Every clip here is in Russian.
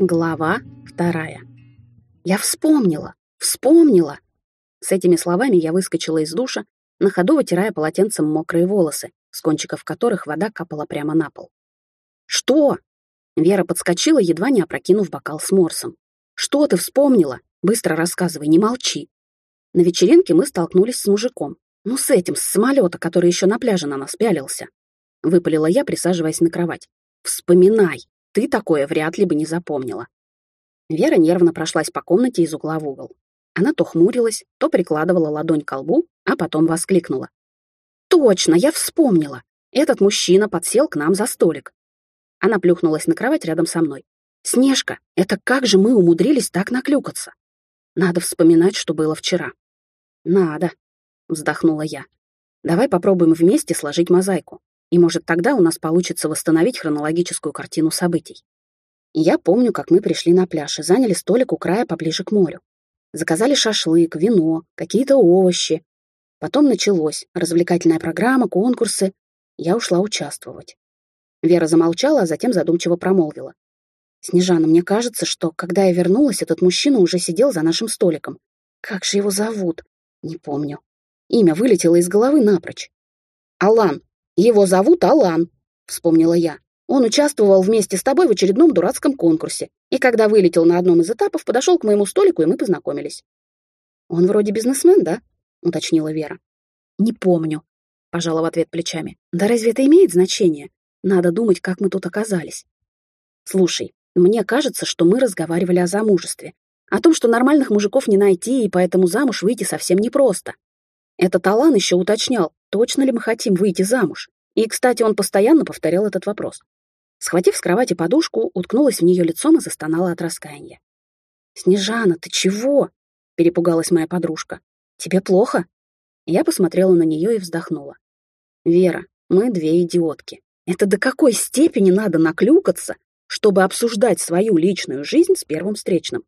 Глава вторая. Я вспомнила, вспомнила. С этими словами я выскочила из душа, на ходу вытирая полотенцем мокрые волосы, с кончиков которых вода капала прямо на пол. «Что?» Вера подскочила, едва не опрокинув бокал с морсом. «Что ты вспомнила? Быстро рассказывай, не молчи». На вечеринке мы столкнулись с мужиком. Ну, с этим, с самолета, который еще на пляже на нас пялился. Выпалила я, присаживаясь на кровать. «Вспоминай!» Ты такое вряд ли бы не запомнила. Вера нервно прошлась по комнате из угла в угол. Она то хмурилась, то прикладывала ладонь к лбу, а потом воскликнула. «Точно, я вспомнила! Этот мужчина подсел к нам за столик». Она плюхнулась на кровать рядом со мной. «Снежка, это как же мы умудрились так наклюкаться? Надо вспоминать, что было вчера». «Надо», — вздохнула я. «Давай попробуем вместе сложить мозаику. И, может, тогда у нас получится восстановить хронологическую картину событий. я помню, как мы пришли на пляж и заняли столик у края поближе к морю. Заказали шашлык, вино, какие-то овощи. Потом началось развлекательная программа, конкурсы. Я ушла участвовать. Вера замолчала, а затем задумчиво промолвила. «Снежана, мне кажется, что, когда я вернулась, этот мужчина уже сидел за нашим столиком. Как же его зовут? Не помню. Имя вылетело из головы напрочь. Алан, «Его зовут Алан», — вспомнила я. «Он участвовал вместе с тобой в очередном дурацком конкурсе, и когда вылетел на одном из этапов, подошел к моему столику, и мы познакомились». «Он вроде бизнесмен, да?» — уточнила Вера. «Не помню», — пожала в ответ плечами. «Да разве это имеет значение? Надо думать, как мы тут оказались». «Слушай, мне кажется, что мы разговаривали о замужестве, о том, что нормальных мужиков не найти, и поэтому замуж выйти совсем непросто. Этот Алан еще уточнял, точно ли мы хотим выйти замуж. И, кстати, он постоянно повторял этот вопрос. Схватив с кровати подушку, уткнулась в нее лицом и застонала от раскаяния. «Снежана, ты чего?» — перепугалась моя подружка. «Тебе плохо?» Я посмотрела на нее и вздохнула. «Вера, мы две идиотки. Это до какой степени надо наклюкаться, чтобы обсуждать свою личную жизнь с первым встречным?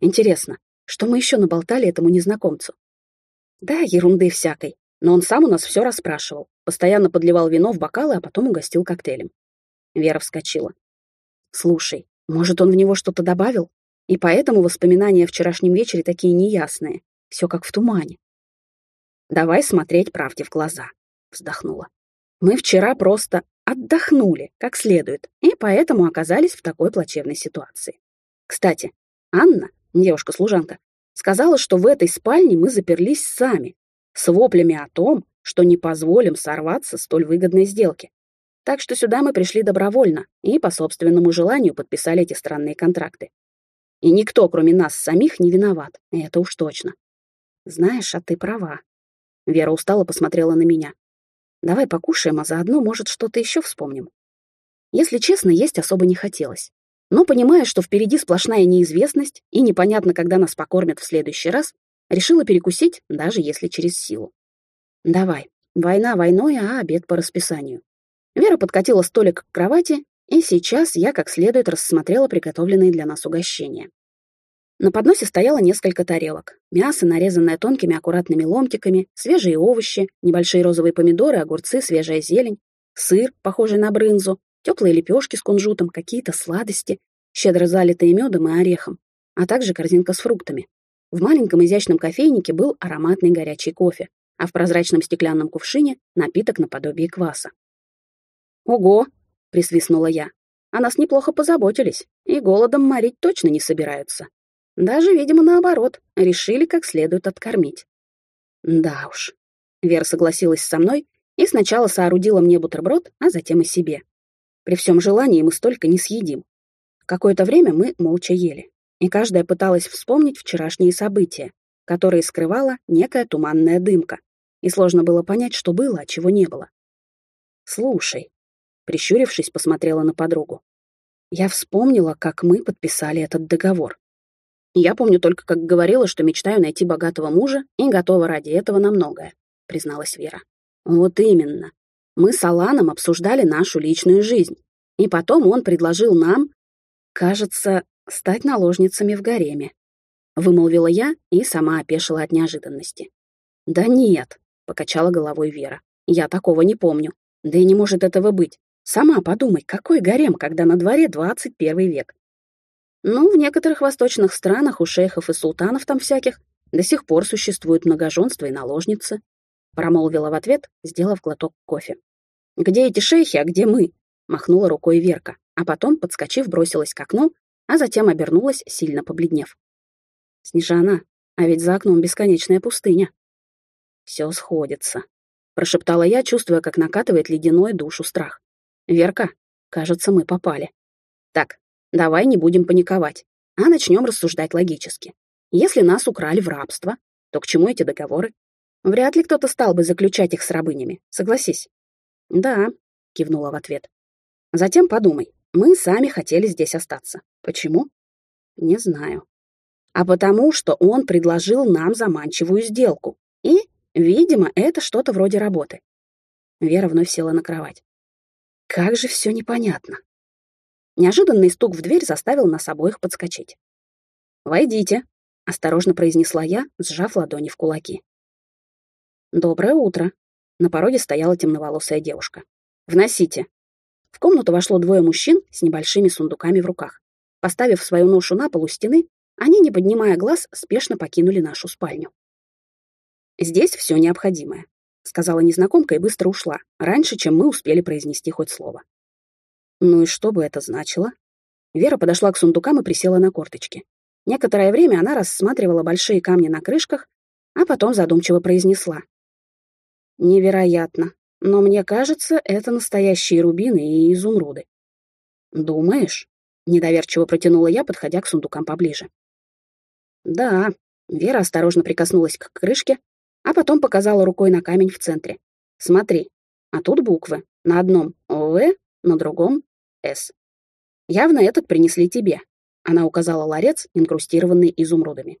Интересно, что мы еще наболтали этому незнакомцу? Да, ерунды всякой. Но он сам у нас все расспрашивал. Постоянно подливал вино в бокалы, а потом угостил коктейлем. Вера вскочила. Слушай, может, он в него что-то добавил? И поэтому воспоминания о вчерашнем вечере такие неясные. Все как в тумане. Давай смотреть правде в глаза, вздохнула. Мы вчера просто отдохнули как следует, и поэтому оказались в такой плачевной ситуации. Кстати, Анна, девушка-служанка, Сказала, что в этой спальне мы заперлись сами, с воплями о том, что не позволим сорваться столь выгодной сделки. Так что сюда мы пришли добровольно и по собственному желанию подписали эти странные контракты. И никто, кроме нас самих, не виноват, это уж точно. Знаешь, а ты права. Вера устало посмотрела на меня. Давай покушаем, а заодно, может, что-то еще вспомним. Если честно, есть особо не хотелось. Но, понимая, что впереди сплошная неизвестность и непонятно, когда нас покормят в следующий раз, решила перекусить, даже если через силу. «Давай, война войной, а обед по расписанию». Вера подкатила столик к кровати, и сейчас я как следует рассмотрела приготовленные для нас угощения. На подносе стояло несколько тарелок. Мясо, нарезанное тонкими аккуратными ломтиками, свежие овощи, небольшие розовые помидоры, огурцы, свежая зелень, сыр, похожий на брынзу, теплые лепешки с кунжутом, какие-то сладости, щедро залитые медом и орехом, а также корзинка с фруктами. В маленьком изящном кофейнике был ароматный горячий кофе, а в прозрачном стеклянном кувшине напиток наподобие кваса. «Ого!» — присвистнула я. «О нас неплохо позаботились, и голодом морить точно не собираются. Даже, видимо, наоборот, решили как следует откормить». «Да уж». Вера согласилась со мной и сначала соорудила мне бутерброд, а затем и себе. При всем желании мы столько не съедим. Какое-то время мы молча ели, и каждая пыталась вспомнить вчерашние события, которые скрывала некая туманная дымка, и сложно было понять, что было, а чего не было. «Слушай», — прищурившись, посмотрела на подругу, «я вспомнила, как мы подписали этот договор. Я помню только, как говорила, что мечтаю найти богатого мужа и готова ради этого на многое», — призналась Вера. «Вот именно. Мы с Аланом обсуждали нашу личную жизнь, и потом он предложил нам, кажется, стать наложницами в гареме. Вымолвила я и сама опешила от неожиданности. «Да нет», — покачала головой Вера, — «я такого не помню. Да и не может этого быть. Сама подумай, какой гарем, когда на дворе 21 век. Ну, в некоторых восточных странах у шейхов и султанов там всяких до сих пор существуют многоженства и наложницы, промолвила в ответ, сделав глоток кофе. Где эти шейхи, а где мы? махнула рукой Верка, а потом, подскочив, бросилась к окну, а затем обернулась, сильно побледнев. Снежана, а ведь за окном бесконечная пустыня. Все сходится, прошептала я, чувствуя, как накатывает ледяной душу страх. Верка, кажется, мы попали. Так, Давай не будем паниковать, а начнем рассуждать логически. Если нас украли в рабство, то к чему эти договоры? Вряд ли кто-то стал бы заключать их с рабынями, согласись. Да, кивнула в ответ. Затем подумай, мы сами хотели здесь остаться. Почему? Не знаю. А потому, что он предложил нам заманчивую сделку. И, видимо, это что-то вроде работы. Вера вновь села на кровать. Как же все непонятно. Неожиданный стук в дверь заставил нас обоих подскочить. «Войдите», — осторожно произнесла я, сжав ладони в кулаки. «Доброе утро». На пороге стояла темноволосая девушка. «Вносите». В комнату вошло двое мужчин с небольшими сундуками в руках. Поставив свою ношу на полу стены, они, не поднимая глаз, спешно покинули нашу спальню. «Здесь все необходимое», — сказала незнакомка и быстро ушла, раньше, чем мы успели произнести хоть слово. Ну и что бы это значило? Вера подошла к сундукам и присела на корточки. Некоторое время она рассматривала большие камни на крышках, а потом задумчиво произнесла. «Невероятно, но мне кажется, это настоящие рубины и изумруды». «Думаешь?» — недоверчиво протянула я, подходя к сундукам поближе. «Да», — Вера осторожно прикоснулась к крышке, а потом показала рукой на камень в центре. «Смотри, а тут буквы. На одном «ОВ», на другом с. Явно этот принесли тебе. Она указала ларец, инкрустированный изумрудами.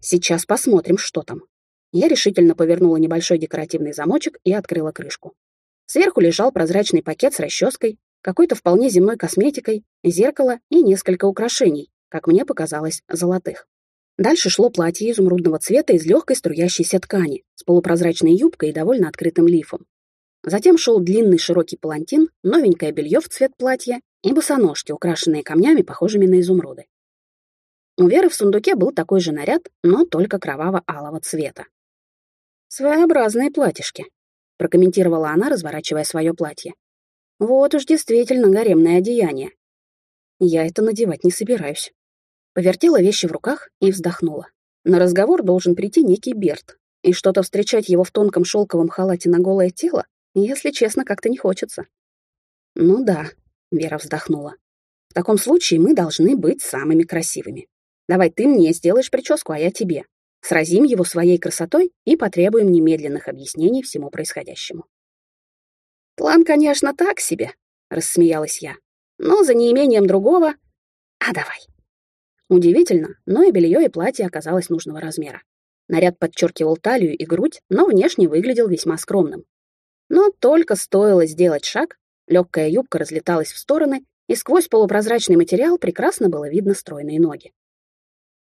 Сейчас посмотрим, что там. Я решительно повернула небольшой декоративный замочек и открыла крышку. Сверху лежал прозрачный пакет с расческой, какой-то вполне земной косметикой, зеркало и несколько украшений, как мне показалось, золотых. Дальше шло платье изумрудного цвета из легкой струящейся ткани с полупрозрачной юбкой и довольно открытым лифом. Затем шел длинный широкий палантин, новенькое белье в цвет платья и босоножки, украшенные камнями, похожими на изумруды. У Веры в сундуке был такой же наряд, но только кроваво-алого цвета. «Своеобразные платьишки», — прокомментировала она, разворачивая свое платье. «Вот уж действительно гаремное одеяние. Я это надевать не собираюсь». Повертела вещи в руках и вздохнула. На разговор должен прийти некий Берт, и что-то встречать его в тонком шелковом халате на голое тело если честно, как-то не хочется. Ну да, Вера вздохнула. В таком случае мы должны быть самыми красивыми. Давай ты мне сделаешь прическу, а я тебе. Сразим его своей красотой и потребуем немедленных объяснений всему происходящему. План, конечно, так себе, рассмеялась я. Но за неимением другого... А давай. Удивительно, но и белье, и платье оказалось нужного размера. Наряд подчеркивал талию и грудь, но внешне выглядел весьма скромным, но только стоило сделать шаг, легкая юбка разлеталась в стороны, и сквозь полупрозрачный материал прекрасно было видно стройные ноги.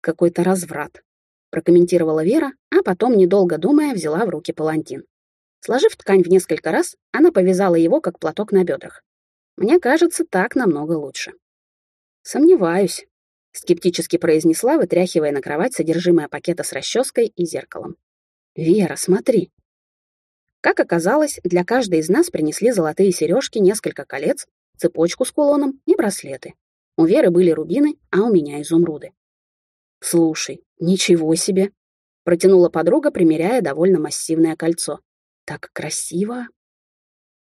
«Какой-то разврат», — прокомментировала Вера, а потом, недолго думая, взяла в руки палантин. Сложив ткань в несколько раз, она повязала его, как платок на бедрах. Мне кажется, так намного лучше. «Сомневаюсь», — скептически произнесла, вытряхивая на кровать содержимое пакета с расческой и зеркалом. «Вера, смотри», как оказалось, для каждой из нас принесли золотые сережки, несколько колец, цепочку с кулоном и браслеты. У Веры были рубины, а у меня изумруды. «Слушай, ничего себе!» — протянула подруга, примеряя довольно массивное кольцо. «Так красиво!»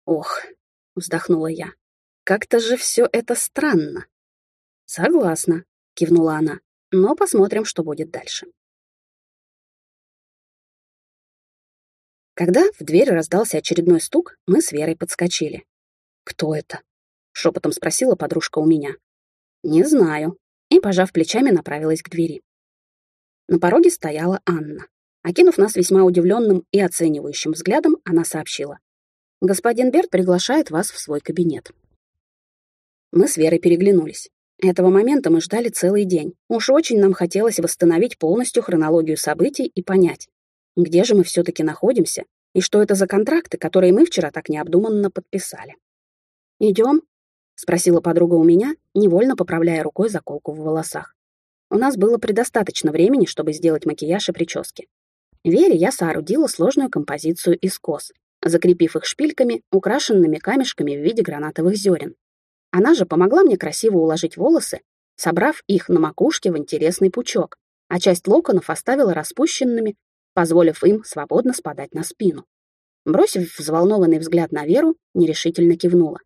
«Ох!» — вздохнула я. «Как-то же все это странно!» «Согласна», — кивнула она. «Но посмотрим, что будет дальше». Когда в дверь раздался очередной стук, мы с Верой подскочили. «Кто это?» — шепотом спросила подружка у меня. «Не знаю», и, пожав плечами, направилась к двери. На пороге стояла Анна. Окинув нас весьма удивленным и оценивающим взглядом, она сообщила. «Господин Берт приглашает вас в свой кабинет». Мы с Верой переглянулись. Этого момента мы ждали целый день. Уж очень нам хотелось восстановить полностью хронологию событий и понять, где же мы все-таки находимся и что это за контракты, которые мы вчера так необдуманно подписали. «Идем?» — Спросила подруга у меня, невольно поправляя рукой заколку в волосах. У нас было предостаточно времени, чтобы сделать макияж и прически. Вере я соорудила сложную композицию из кос, закрепив их шпильками, украшенными камешками в виде гранатовых зерен. Она же помогла мне красиво уложить волосы, собрав их на макушке в интересный пучок, а часть локонов оставила распущенными, позволив им свободно спадать на спину. Бросив взволнованный взгляд на Веру, нерешительно кивнула.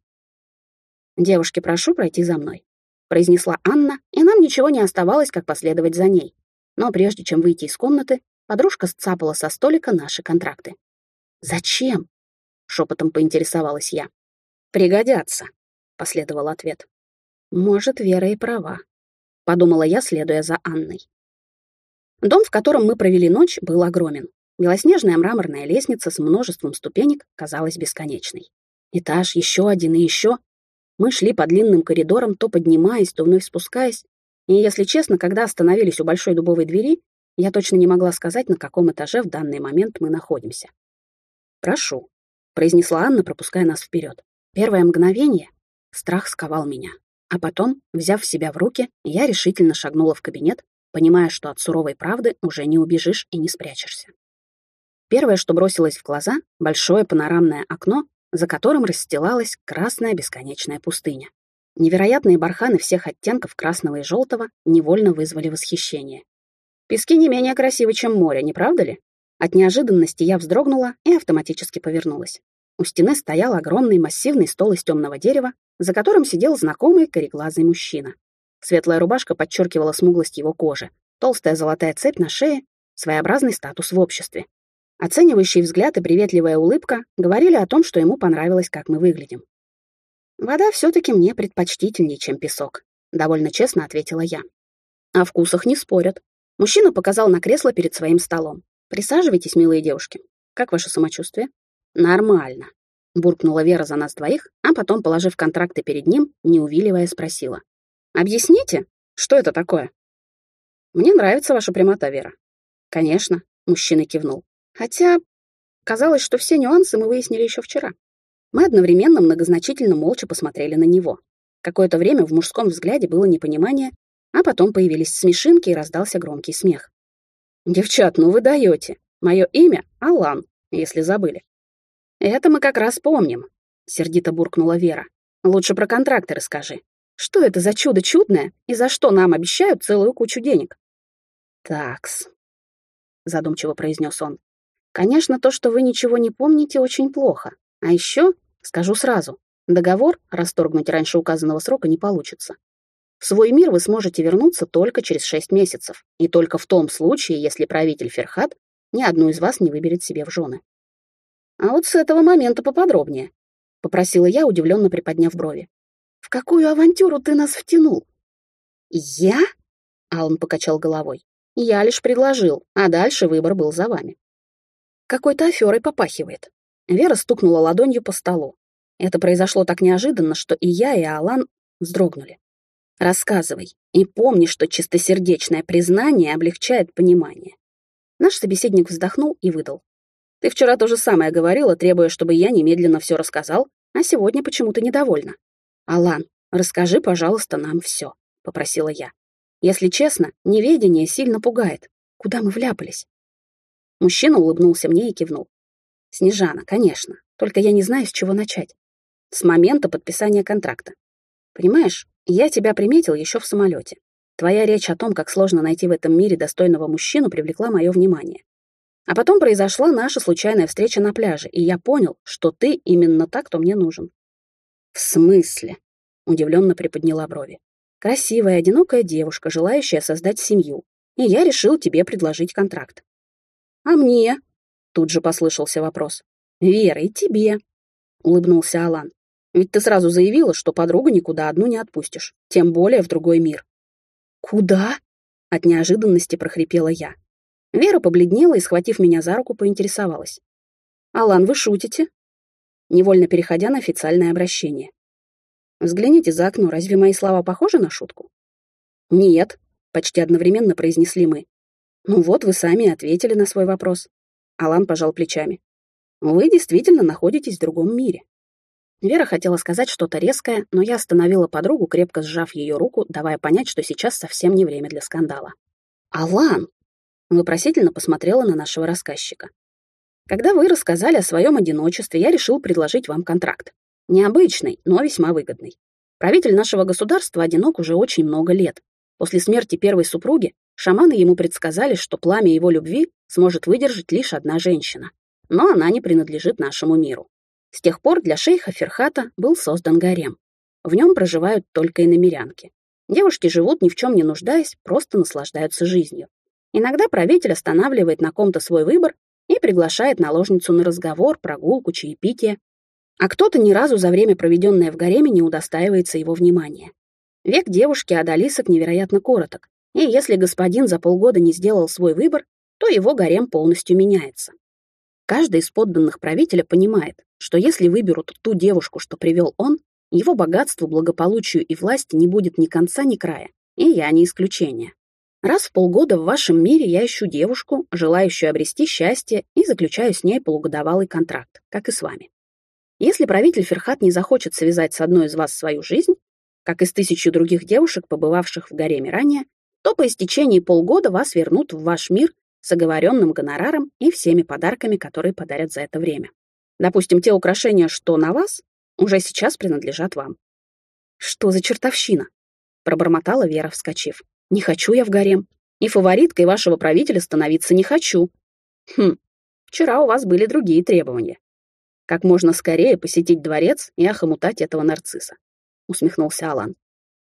«Девушки, прошу пройти за мной», — произнесла Анна, и нам ничего не оставалось, как последовать за ней. Но прежде чем выйти из комнаты, подружка сцапала со столика наши контракты. «Зачем?» — шепотом поинтересовалась я. «Пригодятся», — последовал ответ. «Может, Вера и права», — подумала я, следуя за Анной. Дом, в котором мы провели ночь, был огромен. Белоснежная мраморная лестница с множеством ступенек казалась бесконечной. Этаж, еще один и еще, мы шли по длинным коридорам, то поднимаясь, то вновь спускаясь, и, если честно, когда остановились у большой дубовой двери, я точно не могла сказать, на каком этаже в данный момент мы находимся. «Прошу», — произнесла Анна, пропуская нас вперед. Первое мгновение страх сковал меня, а потом, взяв себя в руки, я решительно шагнула в кабинет, понимая, что от суровой правды уже не убежишь и не спрячешься. Первое, что бросилось в глаза — большое панорамное окно, за которым расстилалась красная бесконечная пустыня. Невероятные барханы всех оттенков красного и желтого невольно вызвали восхищение. Пески не менее красивы, чем море, не правда ли? От неожиданности я вздрогнула и автоматически повернулась. У стены стоял огромный массивный стол из темного дерева, за которым сидел знакомый кореглазый мужчина. Светлая рубашка подчеркивала смуглость его кожи, толстая золотая цепь на шее, своеобразный статус в обществе. Оценивающий взгляд и приветливая улыбка говорили о том, что ему понравилось, как мы выглядим. «Вода все-таки мне предпочтительнее, чем песок», — довольно честно ответила я. «О вкусах не спорят». Мужчина показал на кресло перед своим столом. «Присаживайтесь, милые девушки. Как ваше самочувствие?» «Нормально», — буркнула Вера за нас двоих, а потом, положив контракты перед ним, не увиливая, спросила. «Объясните, что это такое?» «Мне нравится ваша прямота, Вера». «Конечно», — мужчина кивнул. Хотя казалось, что все нюансы мы выяснили еще вчера. Мы одновременно многозначительно молча посмотрели на него. Какое-то время в мужском взгляде было непонимание, а потом появились смешинки и раздался громкий смех. «Девчат, ну вы даете. Мое имя — Алан, если забыли». «Это мы как раз помним», — сердито буркнула Вера. «Лучше про контракты расскажи. Что это за чудо чудное и за что нам обещают целую кучу денег?» «Такс», — задумчиво произнес он. Конечно, то, что вы ничего не помните, очень плохо. А еще, скажу сразу, договор расторгнуть раньше указанного срока не получится. В свой мир вы сможете вернуться только через шесть месяцев, и только в том случае, если правитель Ферхат ни одну из вас не выберет себе в жены. А вот с этого момента поподробнее, — попросила я, удивленно приподняв брови. «В какую авантюру ты нас втянул?» «Я?» — Алан покачал головой. «Я лишь предложил, а дальше выбор был за вами». Какой-то аферой попахивает. Вера стукнула ладонью по столу. Это произошло так неожиданно, что и я, и Алан вздрогнули. Рассказывай. И помни, что чистосердечное признание облегчает понимание. Наш собеседник вздохнул и выдал. Ты вчера то же самое говорила, требуя, чтобы я немедленно все рассказал, а сегодня почему-то недовольна. Алан, расскажи, пожалуйста, нам все, попросила я. Если честно, неведение сильно пугает. Куда мы вляпались? Мужчина улыбнулся мне и кивнул. «Снежана, конечно. Только я не знаю, с чего начать. С момента подписания контракта. Понимаешь, я тебя приметил еще в самолете. Твоя речь о том, как сложно найти в этом мире достойного мужчину, привлекла мое внимание. А потом произошла наша случайная встреча на пляже, и я понял, что ты именно так, кто мне нужен». «В смысле?» — удивленно приподняла брови. «Красивая, одинокая девушка, желающая создать семью, и я решил тебе предложить контракт. «А мне?» — тут же послышался вопрос. «Вера, и тебе», — улыбнулся Алан. «Ведь ты сразу заявила, что подругу никуда одну не отпустишь, тем более в другой мир». «Куда?» — от неожиданности прохрипела я. Вера побледнела и, схватив меня за руку, поинтересовалась. «Алан, вы шутите?» Невольно переходя на официальное обращение. «Взгляните за окно, разве мои слова похожи на шутку?» «Нет», — почти одновременно произнесли мы. Ну вот, вы сами ответили на свой вопрос. Алан пожал плечами. Вы действительно находитесь в другом мире. Вера хотела сказать что-то резкое, но я остановила подругу, крепко сжав ее руку, давая понять, что сейчас совсем не время для скандала. «Алан!» — вопросительно посмотрела на нашего рассказчика. «Когда вы рассказали о своем одиночестве, я решил предложить вам контракт. Необычный, но весьма выгодный. Правитель нашего государства одинок уже очень много лет. После смерти первой супруги шаманы ему предсказали, что пламя его любви сможет выдержать лишь одна женщина. Но она не принадлежит нашему миру. С тех пор для шейха Ферхата был создан гарем. В нем проживают только иномерянки. Девушки живут ни в чем не нуждаясь, просто наслаждаются жизнью. Иногда правитель останавливает на ком-то свой выбор и приглашает наложницу на разговор, прогулку, чаепитие. А кто-то ни разу за время, проведенное в гареме, не удостаивается его внимания. Век девушки Адалисок невероятно короток, и если господин за полгода не сделал свой выбор, то его гарем полностью меняется. Каждый из подданных правителя понимает, что если выберут ту девушку, что привел он, его богатству, благополучию и власти не будет ни конца, ни края. И я не исключение. Раз в полгода в вашем мире я ищу девушку, желающую обрести счастье, и заключаю с ней полугодовалый контракт, как и с вами. Если правитель Ферхат не захочет связать с одной из вас свою жизнь, как и с тысячу других девушек, побывавших в гареме ранее, то по истечении полгода вас вернут в ваш мир с оговоренным гонораром и всеми подарками, которые подарят за это время. Допустим, те украшения, что на вас, уже сейчас принадлежат вам. Что за чертовщина? Пробормотала Вера, вскочив. Не хочу я в гарем. И фавориткой вашего правителя становиться не хочу. Хм, вчера у вас были другие требования. Как можно скорее посетить дворец и охомутать этого нарцисса. Усмехнулся Алан.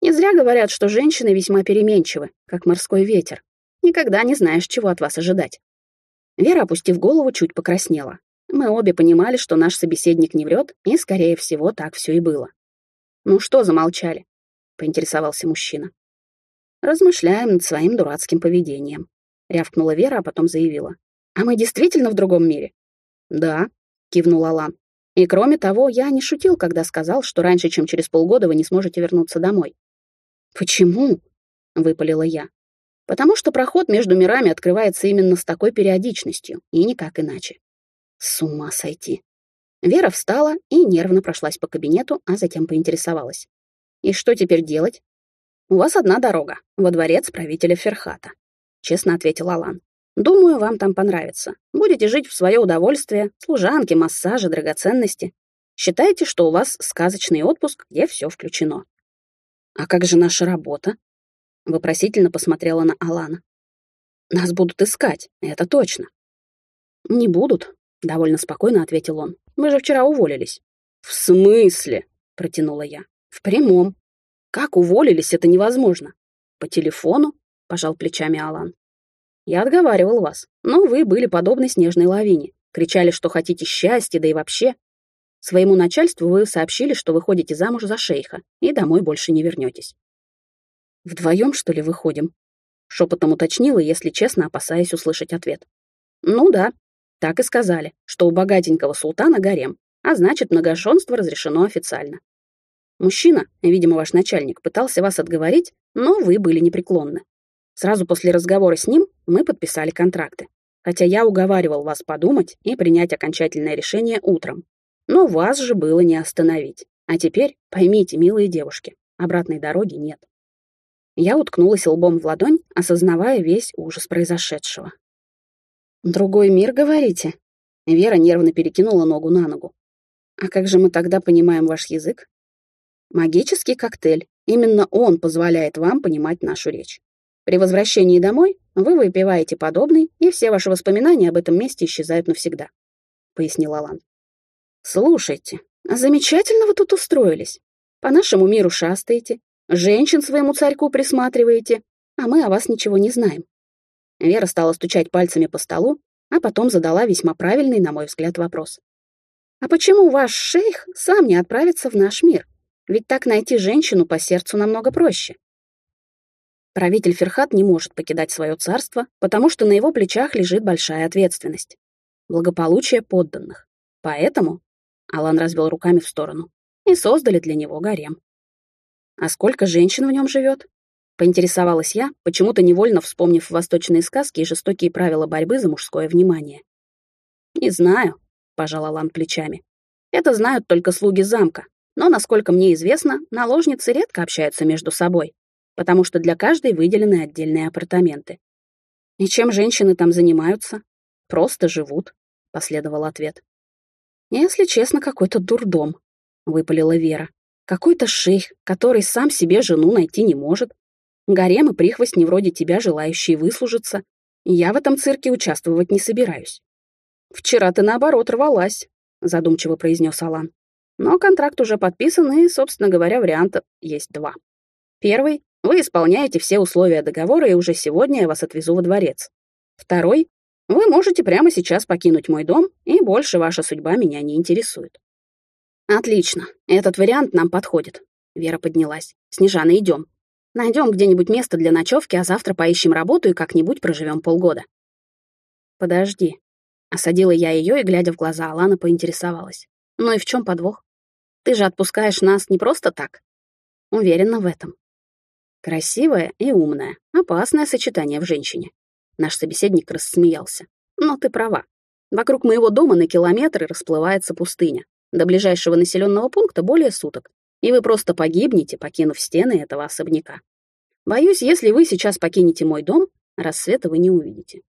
Не зря говорят, что женщины весьма переменчивы, как морской ветер. Никогда не знаешь, чего от вас ожидать. Вера, опустив голову, чуть покраснела. Мы обе понимали, что наш собеседник не врет, и, скорее всего, так все и было. «Ну что замолчали?» — поинтересовался мужчина. «Размышляем над своим дурацким поведением», — рявкнула Вера, а потом заявила. «А мы действительно в другом мире?» «Да», — кивнул Алан. «И кроме того, я не шутил, когда сказал, что раньше, чем через полгода, вы не сможете вернуться домой». «Почему?» — выпалила я потому что проход между мирами открывается именно с такой периодичностью, и никак иначе. С ума сойти. Вера встала и нервно прошлась по кабинету, а затем поинтересовалась. «И что теперь делать?» «У вас одна дорога, во дворец правителя Ферхата», — честно ответил Алан. «Думаю, вам там понравится. Будете жить в свое удовольствие, служанки, массажи, драгоценности. Считайте, что у вас сказочный отпуск, где все включено». «А как же наша работа?» Вопросительно посмотрела на Алана. «Нас будут искать, это точно». «Не будут», — довольно спокойно ответил он. «Мы же вчера уволились». «В смысле?» — протянула я. «В прямом. Как уволились, это невозможно». «По телефону?» — пожал плечами Алан. «Я отговаривал вас, но вы были подобны снежной лавине. Кричали, что хотите счастья, да и вообще. Своему начальству вы сообщили, что выходите замуж за шейха и домой больше не вернетесь. «Вдвоем, что ли, выходим?» Шепотом уточнила, если честно, опасаясь услышать ответ. «Ну да, так и сказали, что у богатенького султана гарем, а значит, многоженство разрешено официально. Мужчина, видимо, ваш начальник, пытался вас отговорить, но вы были непреклонны. Сразу после разговора с ним мы подписали контракты. Хотя я уговаривал вас подумать и принять окончательное решение утром. Но вас же было не остановить. А теперь поймите, милые девушки, обратной дороги нет. Я уткнулась лбом в ладонь, осознавая весь ужас произошедшего. «Другой мир, говорите?» Вера нервно перекинула ногу на ногу. «А как же мы тогда понимаем ваш язык?» «Магический коктейль. Именно он позволяет вам понимать нашу речь. При возвращении домой вы выпиваете подобный, и все ваши воспоминания об этом месте исчезают навсегда», — пояснил Алан. «Слушайте, замечательно вы тут устроились. По нашему миру шастаете, Женщин своему царьку присматриваете, а мы о вас ничего не знаем». Вера стала стучать пальцами по столу, а потом задала весьма правильный, на мой взгляд, вопрос. «А почему ваш шейх сам не отправится в наш мир? Ведь так найти женщину по сердцу намного проще». Правитель Ферхат не может покидать свое царство, потому что на его плечах лежит большая ответственность. Благополучие подданных. Поэтому, Алан развел руками в сторону, и создали для него гарем. А сколько женщин в нем живет? Поинтересовалась я, почему-то невольно вспомнив восточные сказки и жестокие правила борьбы за мужское внимание. «Не знаю», — пожал Алан плечами. Это знают только слуги замка. Но, насколько мне известно, наложницы редко общаются между собой, потому что для каждой выделены отдельные апартаменты. И чем женщины там занимаются? Просто живут, последовал ответ. Если честно, какой-то дурдом, выпалила Вера. Какой-то шейх, который сам себе жену найти не может. Гарем и прихвостни вроде тебя, желающие выслужиться. Я в этом цирке участвовать не собираюсь. Вчера ты, наоборот, рвалась, задумчиво произнес Алан. Но контракт уже подписан, и, собственно говоря, вариантов есть два. Первый — вы исполняете все условия договора, и уже сегодня я вас отвезу во дворец. Второй — вы можете прямо сейчас покинуть мой дом, и больше ваша судьба меня не интересует. Отлично, этот вариант нам подходит. Вера поднялась. Снежана, идем. Найдем где-нибудь место для ночевки, а завтра поищем работу и как-нибудь проживем полгода. Подожди. Осадила я ее и, глядя в глаза Алана, поинтересовалась. Ну и в чем подвох? Ты же отпускаешь нас не просто так. Уверена в этом. Красивая и умная. Опасное сочетание в женщине. Наш собеседник рассмеялся. Но ты права. Вокруг моего дома на километры расплывается пустыня. До ближайшего населенного пункта более суток. И вы просто погибнете, покинув стены этого особняка. Боюсь, если вы сейчас покинете мой дом, рассвета вы не увидите.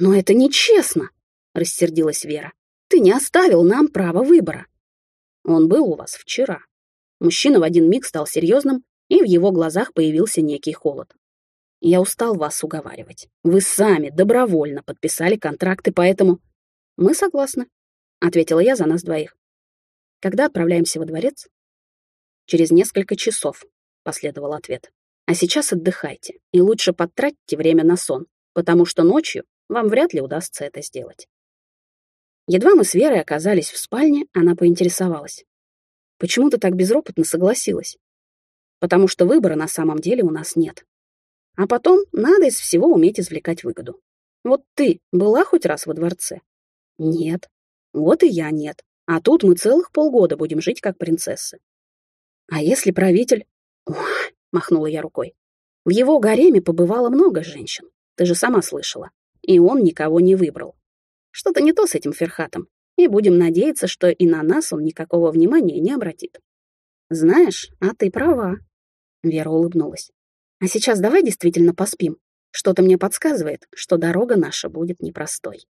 Но это нечестно, рассердилась Вера. Ты не оставил нам права выбора. Он был у вас вчера. Мужчина в один миг стал серьезным, и в его глазах появился некий холод. Я устал вас уговаривать. Вы сами добровольно подписали контракты, поэтому... Мы согласны, — ответила я за нас двоих. Когда отправляемся во дворец? Через несколько часов, — последовал ответ. А сейчас отдыхайте, и лучше потратьте время на сон, потому что ночью вам вряд ли удастся это сделать. Едва мы с Верой оказались в спальне, она поинтересовалась. «Почему ты так безропотно согласилась?» «Потому что выбора на самом деле у нас нет. А потом надо из всего уметь извлекать выгоду. Вот ты была хоть раз во дворце?» «Нет». «Вот и я нет. А тут мы целых полгода будем жить как принцессы». «А если правитель...» «Ой», — махнула я рукой. «В его гареме побывало много женщин. Ты же сама слышала. И он никого не выбрал. Что-то не то с этим Ферхатом, и будем надеяться, что и на нас он никакого внимания не обратит. Знаешь, а ты права. Вера улыбнулась. А сейчас давай действительно поспим. Что-то мне подсказывает, что дорога наша будет непростой.